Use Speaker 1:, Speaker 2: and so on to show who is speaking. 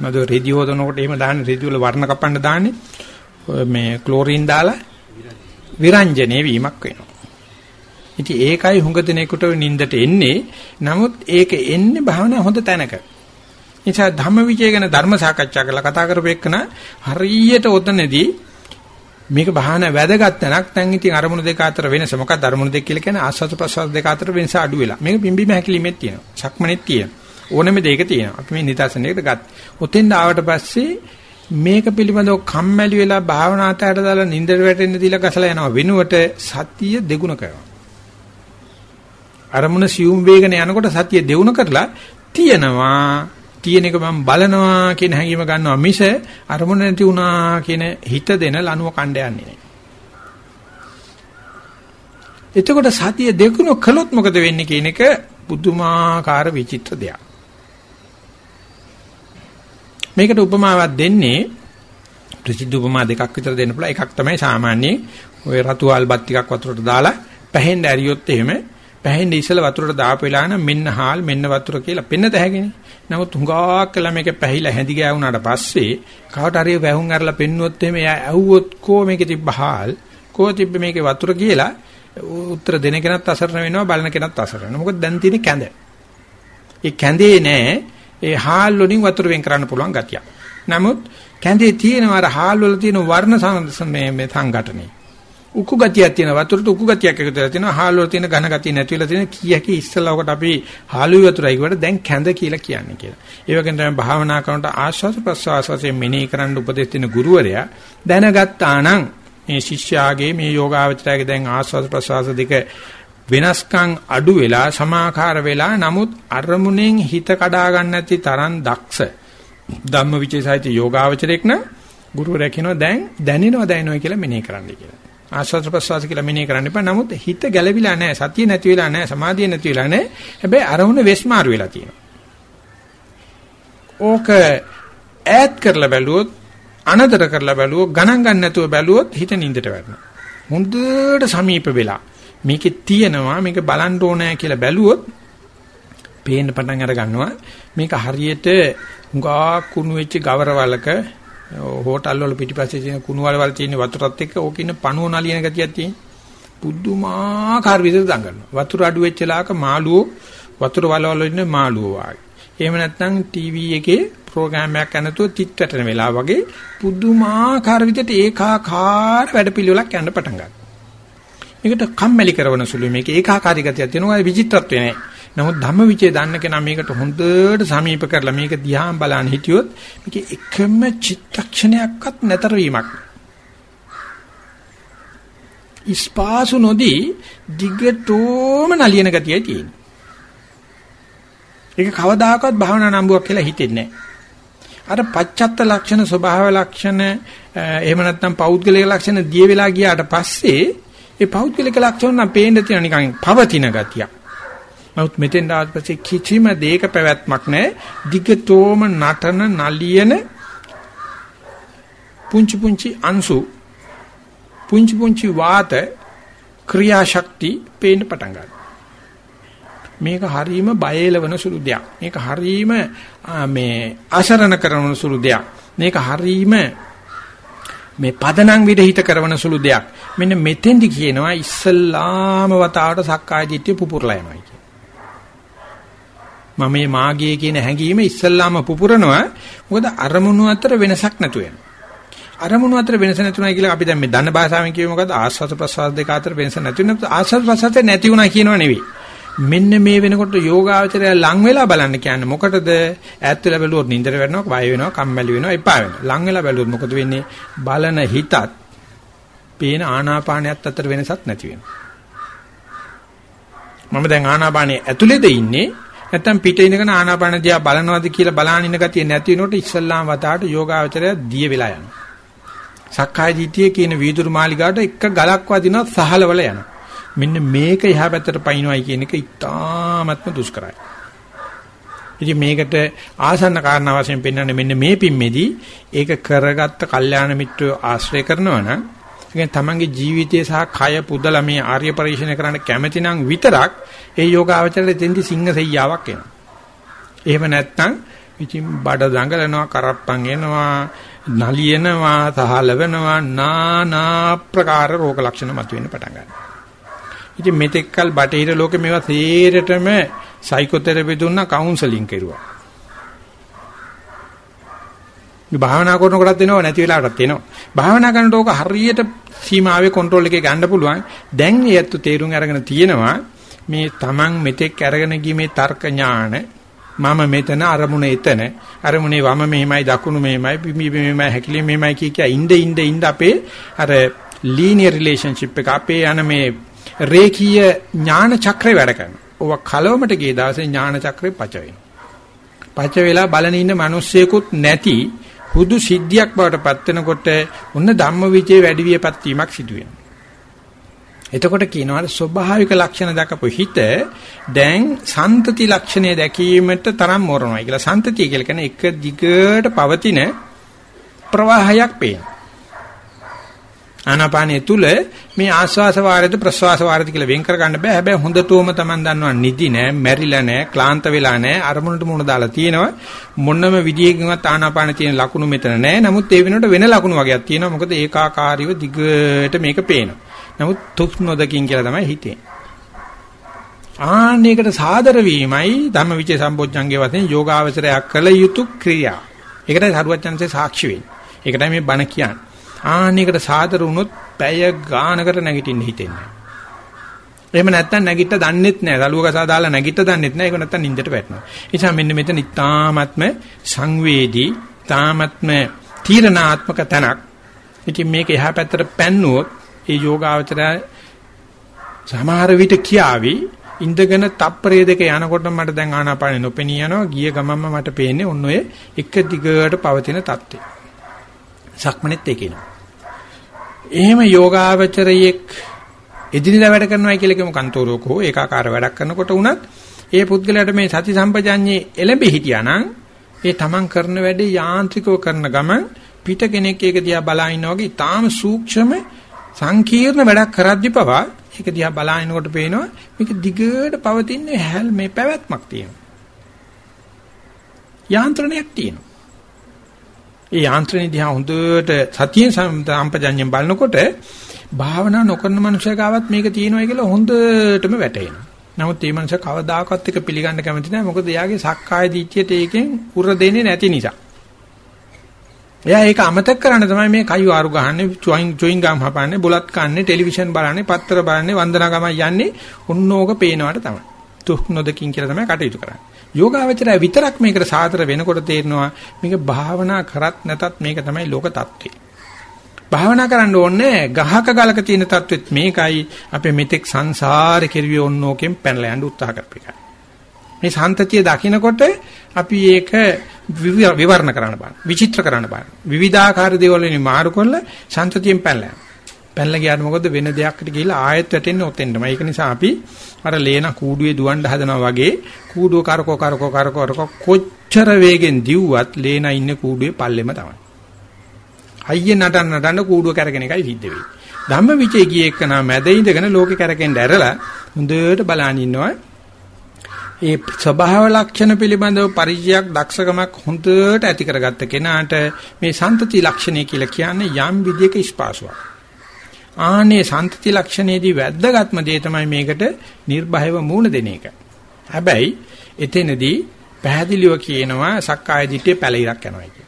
Speaker 1: මොකද රෙදි හොදනකොට එහෙම දාන්නේ රෙදි වල වර්ණ කපන්න දාන්නේ මේ ක්ලෝරින් දාලා විරංජනේ වීමක් වෙනවා. ඉතින් ඒකයි හුඟ දිනෙකට නින්දට එන්නේ. නමුත් ඒක එන්නේ භාවනා හොඳ තැනක. නිසා ධම්මවිචය ගැන ධර්ම සාකච්ඡා කරලා කතා කරපෙන්න හරියට ඔතනදී මේක භාවනා වැදගත් තැනක්. දැන් ඉතින් අරමුණු දෙක අතර වෙනස මොකක්ද අරමුණු දෙක කියලා කියන්නේ ආස්වාද ප්‍රසවාස දෙක අතර වෙනස අඩු වෙලා. මේක පිම්බීම හැකිලිමෙත් තියෙනවා. සක්මනෙත් තියෙනවා. ඕනෙම දෙයක තියෙනවා. අපි මේ නිදර්ශනයකට ගත්ත. ඔතෙන් ආවට පස්සේ මේක පිළිබඳව කම්මැලි වෙලා භාවනා අතට දාලා නින්දට වැටෙන්න දීලා ගසලා යනවා වෙනුවට සතිය දෙගුණ කරනවා. අරමුණ සියුම් වේගන යනකොට සතිය දෙවුණ කරලා තියෙනවා තියෙන එක මම බලනවා කියන හැඟීම ගන්නවා මිස අරමුණ නැති වුණා කියන හිත දෙන ලනුව කණ්ඩ යන්නේ නැහැ. එතකොට සතිය දෙගුණ කළොත් මොකද වෙන්නේ කියන එක පුදුමාකාර විචිත්‍ර දෙයක්. මේකට උපමාවක් දෙන්නේ ප්‍රසිද්ධ උපමා දෙකක් විතර දෙන්න පුළුවන්. එකක් තමයි සාමාන්‍යයෙන් ඔය රතු ආල්බත් ටිකක් වතුරට දාලා පැහෙන්න ඇරියොත් එහෙම පැහෙන්න ඉස්සලා වතුරට දාපු වෙලාව නම් මෙන්න හාල් මෙන්න වතුර කියලා පෙන්නත හැකිනේ. නමුත් හුඟක් කළා මේක පැහිලා හැඳි ගෑවුනාට පස්සේ කවට හරි වැහුම් අරලා පෙන්නුවොත් එහෙම එයා ඇහුවොත් කෝ මේකේ තිබ්බ හාල් කෝ තිබ්බ මේකේ වතුර කියලා උත්තර දෙන කෙනත් අසරණ වෙනවා බලන කෙනත් අසරණ වෙනවා. මොකද දැන් තියෙන්නේ කැඳ. ඒ කැඳේ නෑ ඒ හාල් වලින් වතුර වෙන් කරන්න පුළුවන් ගතිය. නමුත් කැඳේ තියෙන අර හාල් වල තියෙන වර්ණ මේ මේ සංඝටනේ. උකු ගතියක් තියෙන වතුරට උකු ගතියක් එකතු වෙලා තියෙනවා හාල් වල තියෙන ඝන ගතිය නැති වෙලා තියෙන කීයක ඉස්සලා ඔකට අපි හාලුයි වතුරයි කියවට දැන් කැඳ කියලා කියන්නේ කියලා. ඒ වගේම තමයි භාවනා කරනකොට ආශ්වාස ප්‍රශ්වාස වශයෙන් මෙනෙහි කරන්න උපදෙස් දෙන ගුරුවරයා දැනගත්තා නම් මේ ශිෂ්‍යයාගේ මේ යෝගාවචරයාගේ දැන් ආශ්වාස ප්‍රශ්වාස දෙක වෙනස්කම් අඩු වෙලා සමාකාර වෙලා නමුත් අරමුණෙන් හිත කඩා ගන්න නැති තරම් දක්ෂ ධම්මවිචේසයිත යෝගාවචරයක් නම් ගුරුවරයා කියනවා දැන් දැනෙනවා දැනෙනවා කියලා මෙනෙහි කරන්න කියලා. ආස්වාද ප්‍රසවාස කියලා මෙනෙහි කරන්න එපා. නමුත් හිත ගැළවිලා නැහැ. සතිය නැති වෙලා නැහැ. සමාධිය නැති වෙලා නැහැ. හැබැයි අරමුණ වෙස්මාරු වෙලා තියෙනවා. ඕක ඈත් කරලා බැලුවොත් අනතර කරලා බැලුවොත් ගණන් ගන්න නැතුව බැලුවොත් හිත නින්දට වැටෙනවා. හොඳට සමීප වෙලා මේකේ තියෙනවා මේක බලන්න ඕනෑ කියලා බැලුවොත් පේන්න පටන් අර ගන්නවා. මේක හරියට හුඟා කුණු වෙච්ච ගවරවලක හෝටල් වල පිටිපස්සේ තියෙන කුණු වලවල් තියෙන වතුරත් එක්ක ඕකින පණුව නලියන ගතියක් තියෙන. පුදුමාකාර විදිහට දඟලනවා. වතුර අඩු වෙච්ච ලාක මාළුවෝ වතුර වලවල ඉන්න මාළුවෝ වගේ. එහෙම නැත්නම් ටීවී එකේ ප්‍රෝග්‍රෑම් එකක් කරනතෝ තිත් වැටෙන වෙලාව වගේ පුදුමාකාර විදිහට ඒකාකාර වැඩපිළිවෙලක් යන්න පටන් ගන්නවා. මේකට කම්මැලි කරන සුළු මේක ඒකාකාරී ගතියක් තියෙනවා ඒ විචිත්‍රත්වය නෑ. නමුත් ධම්මවිචේ දන්න කෙනා මේකට හොඳට සමීප කරලා මේක දිහා බලන්න හිටියොත් මේක එකම චිත්තක්ෂණයක්වත් නැතර වීමක්. ඉස්පාසු නොදී දිගටම නලියන ගතියයි තියෙන්නේ. ඒක කවදාකවත් භාවනා නම්බුවක් කියලා හිතෙන්නේ නැහැ. අර පච්චත්ත ලක්ෂණ ස්වභාව ලක්ෂණ එහෙම නැත්නම් පෞද්ගලික ලක්ෂණ දිය වෙලා ගියාට පස්සේ ඒ පෞද්ගලික ලක්ෂණ නම් පේන්න තියෙන නිකන් පවතින ගතියක්. නමුත් මෙතෙන් ආවත් පස්සේ කිසිම දෙයක පැවැත්මක් නැහැ. දිගටම නටන නලියන පුංචි පුංචි අංශු පුංචි පුංචි වාත ක්‍රියාශක්ති පේන්න පටන් ගන්නවා. මේක හරීම බයලවන සුළු දෙයක්. මේක හරීම මේ අසරණ කරන සුළු දෙයක්. මේක හරීම මේ පදනම් විරහිත කරන සුළු දෙයක්. මෙන්න මෙතෙන්දි කියනවා ඉස්සල්ලාම වතාවට සක්කාය දිට්ඨිය පුපුරලා යනවා කියන. මම මේ මාගේ කියන හැඟීම ඉස්සල්ලාම පුපුරනවා. මොකද අරමුණු අතර වෙනසක් නැතු වෙනවා. අරමුණු අතර වෙනස නැතුණයි කියලා අපි දැන් මේ දන්න භාෂාවෙන් කියුවේ මොකද ආස්වාද ප්‍රසවාස දෙක අතර වෙනස නැති වෙන ආස්වාද ප්‍රසවාස නැති වුණා කියනවා නෙවෙයි. මෙන්න මේ වෙනකොට යෝගාවචරය ලං වෙලා බලන්න කියන්නේ මොකටද? ඈත් වෙලා බැලුවොත් නින්දර වෙනවා, බය වෙනවා, කම්මැලි වෙනවා, එපා වෙනවා. ලං වෙලා බැලුවොත් මොකද වෙන්නේ? බලන හිතත් පේන ආනාපානයත් අතර වෙනසක් නැති වෙනවා. මම දැන් ආනාපානයේ ඇතුළේද ඉන්නේ නැත්තම් පිට ඉඳගෙන ආනාපාන දිහා බලනවාද කියලා බලන ඉන්න ගතිය නැති වෙනකොට ඉස්සල්ලාම වතාවට යෝගාවචරය දිය වෙලා යනවා. සක්කාය දිටියේ කියන වීදුරු මාලිගාවට එක ගලක් වදිනවා සහලවල යනවා. මෙන්න මේක එහා පැත්තට පයින්නවයි කියන එක ඉතාමත්ම දුෂ්කරයි. ඉතින් මේකට ආසන්න කාරණා වශයෙන් පෙන්වන්නේ මෙන්න මේ පිම්මේදී ඒක කරගත්ත කල්යාණ මිත්‍රයෝ ආශ්‍රය කරනවා නම් ඒ තමන්ගේ ජීවිතය සහ කය පුදලා මේ ආර්ය පරිශ්‍රණය කරන්න කැමති නම් විතරක් ඒ යෝගාවචරයේ තෙන්දි සිංහ සෙයියාවක් එනවා. එහෙම නැත්නම් ඉතින් බඩ දඟලනවා, කරප්පන් එනවා, නලියනවා, තහල වෙනවා, নানা ප්‍රකාර රෝග ලක්ෂණ මතුවෙන්න පටන් ගන්නවා. ඉතින් මෙතෙක්කල් බටහිර ලෝකේ මේවා සේරටම සයිකෝതെරපි දුන්නා, කවුන්සලින් කෙරුවා. මේ භාවනා කරනකොටත් එනවා නැති වෙලාවටත් එනවා. භාවනා කරනකොට ඕක හරියට සීමාවේ කන්ට්‍රෝල් එකේ ගන්න පුළුවන්. දැන් ඒත් තේරුම් අරගෙන තියෙනවා මේ Taman මෙතෙක් අරගෙන ගිය මේ තර්ක ඥාන මම මෙතන අරමුණ එතන අරමුණේ වම මෙහෙමයි දකුණු මෙහෙමයි පිම්බි මෙහෙමයි හැකිලි මෙහෙමයි කිය කිය ඉnde ඉnde ඉnde අපේ අර linear relationship එක අපේ යන මේ රේඛීය ඥාන චක්‍රේ වැඩ කරනවා. ඔව කලවමට ගිය දවසේ ඥාන චක්‍රේ පච වෙනවා. පච වෙලා බලන ඉන්න මිනිස්සෙකුත් නැති හුදු සිද්ධියක් බවට පත් වෙනකොට ඔන්න ධම්මවිචේ වැඩි වියපත් වීමක් සිදු වෙනවා. එතකොට කියනවා ස්වභාවික ලක්ෂණ දක්වපු හිත දැන් සන්තති ලක්ෂණය දැකීමට තරම් මොරනවා කියලා. සන්තතිය කියලා කියන්නේ එක දිගට පවතින ප්‍රවාහයක් පේනවා. ආනාපානය තුල මේ ආස්වාස වාරයද ප්‍රස්වාස වාරයද කියලා වෙන් කර ගන්න බෑ. හැබැයි හොඳටම Taman දන්නවා නිදි නෑ, මැරිලා නෑ, ක්ලාන්ත වෙලා නෑ, අරමුණට මුණ දාලා තියෙනවා. මොන්නම විදියකින්වත් ආනාපාන තියෙන ලකුණු මෙතන නෑ. නමුත් ඒ වෙනකොට වෙන ලකුණු වගේක් තියෙනවා. මොකද ඒකාකාරීව දිගට මේක පේනවා. නමුත් තුක් නොදකින් කියලා තමයි හිතේ. ආන්නයකට සාදර වීමයි ධම්මවිචේ සම්බොජ්ජංගේ වශයෙන් යෝගාවචරයක් කළ යුතු ක්‍රියා. ඒකටයි සරුවචනන්සේ සාක්ෂි වෙන්නේ. ඒකටයි මේ බණ කියන්නේ. ආන්නයකට සාදර වුණොත් පැය ගානකට නැගිටින්න හිතෙන්නේ. එහෙම නැත්තම් නැගිට දන්නෙත් නැහැ. දලුව කසා දාලා නැගිට දන්නෙත් නැහැ. ඒක නැත්තම් නින්දට වැටෙනවා. ඒ නිසා මෙන්න මෙතන ඉතාමත්ම සංවේදී, තාමත්ම තීරණාත්මක තැනක්. ඉතින් මේක එහා පැත්තට පැන්නුවොත් ඒ යෝගාවචරය සමහර විට කියාවි ඉඳගෙන තප්පරය දෙක යනකොට මට දැන් ආනාපානෙ නොපෙනී යනවා ගිය ගමන්ම මට පේන්නේ ඔන්න ඔය එක දිගට පවතින தත්ත්වය. සක්මනෙත් ඒකිනවා. එහෙම යෝගාවචරයෙක් එදිනෙදා වැඩ කරනවා කියලා කියමු කන්තෝරෝක හෝ ඒකාකාර වැඩක් කරනකොට උනත් ඒ පුද්ගලයාට මේ සති සම්පජඤ්ඤේ එළඹි හිටියානම් ඒ තමන් කරන වැඩේ යාන්ත්‍රිකව කරන ගමන් පිට කෙනෙක් ඒක දිහා බලා ඉන්නා වගේ ඊටාම සූක්ෂම සංකීර්ණ වැඩක් කරද්දි පවා ඒක දිහා බලාගෙනකොට පේනවා මේක දිගට පවතින හැල් මේ පැවැත්මක් තියෙනවා. යාන්ත්‍රණයක් තියෙනවා. ඒ යාන්ත්‍රණය දිහා හොඳට සතියෙන් සම්පජඤ්ඤයෙන් බලනකොට භාවනා නොකරන මනුස්සයෙකුවත් මේක තියෙනවා කියලා හොඳටම වැටහෙනවා. නමුත් මේ මනුස්සයා කවදාකවත් එක පිළිගන්න කැමති නැහැ. මොකද එයාගේ සක්කාය දිට්ඨියට ඒකෙන් උර දෙන්නේ නැති නිසා. එයා ඒක අමතක කරන්න තමයි මේ කයු ආරු ගහන්නේ, චොයින් චොයින් ගම් හපන්නේ, බුලත් කන්නේ, ටෙලිවිෂන් බලන්නේ, පත්තර බලන්නේ, වන්දනා ගමන් යන්නේ ඔන්නෝක පේනවට තමයි. තුක් නොදකින් කියලා තමයි කටයුතු කරන්නේ. යෝගාවචරය විතරක් මේකට සාතර වෙනකොට තේරෙනවා මේක භාවනා කරත් නැතත් මේක තමයි ලෝක தත්ත්වය. භාවනා කරන්න ඕනේ ගහක ගලක තියෙන தත්වෙත් මේකයි අපේ මෙතෙක් සංසාරේ කෙරුවේ ඕනෝකෙන් පැනලා යන්න උත්සාහ කරපේකයි. මේ සාන්තතිය දකිනකොට අපි ඒක විවරණ කරන්න බෑ. විචිත්‍ර කරන්න බෑ. විවිධාකාර දේවල් වලින් මාරු කරලා සාන්තතියෙන් පැනලා යනවා. පැනලා ගියාට මොකද වෙන දෙයක්කට ගිහිල්ලා ආයෙත් වැටෙන්නේ ඔතෙන්ටම. ඒක නිසා අපි අර ලේන කූඩුවේ දුවන්න හදනවා වගේ කූඩුව කරකෝ කරකෝ කරකෝ කරකෝ කොච්චර වේගෙන් දිව්වත් ලේන ඉන්නේ කූඩුවේ පල්ලෙම තමයි. අයියේ නටන්න නටන්න කූඩුව කරගෙන එකයි සිද්ධ වෙන්නේ. ධම්මවිචේ ගියේ එක්කනා මැද ඉඳගෙන ලෝකේ කරකෙන්න ඇරලා හොඳට බලන් ඉන්නවා. ඒ ස්වභාව ලක්ෂණ පිළිබඳව පරිචයක් දක්ෂකමක් හොඳට ඇති කරගත්ත කෙනාට මේ සන්තති ලක්ෂණය කියලා කියන්නේ යම් විදියක ස්පාසුවක්. ආනේ සන්තති ලක්ෂණයේදී වැද්දගත්ම දේ තමයි මේකට නිර්භයව මූණ දෙන එක. හැබැයි එතනදී පැහැදිලිව කියනවා සක්කාය දිට්ඨිය පැලිරක් යනවා කියලා.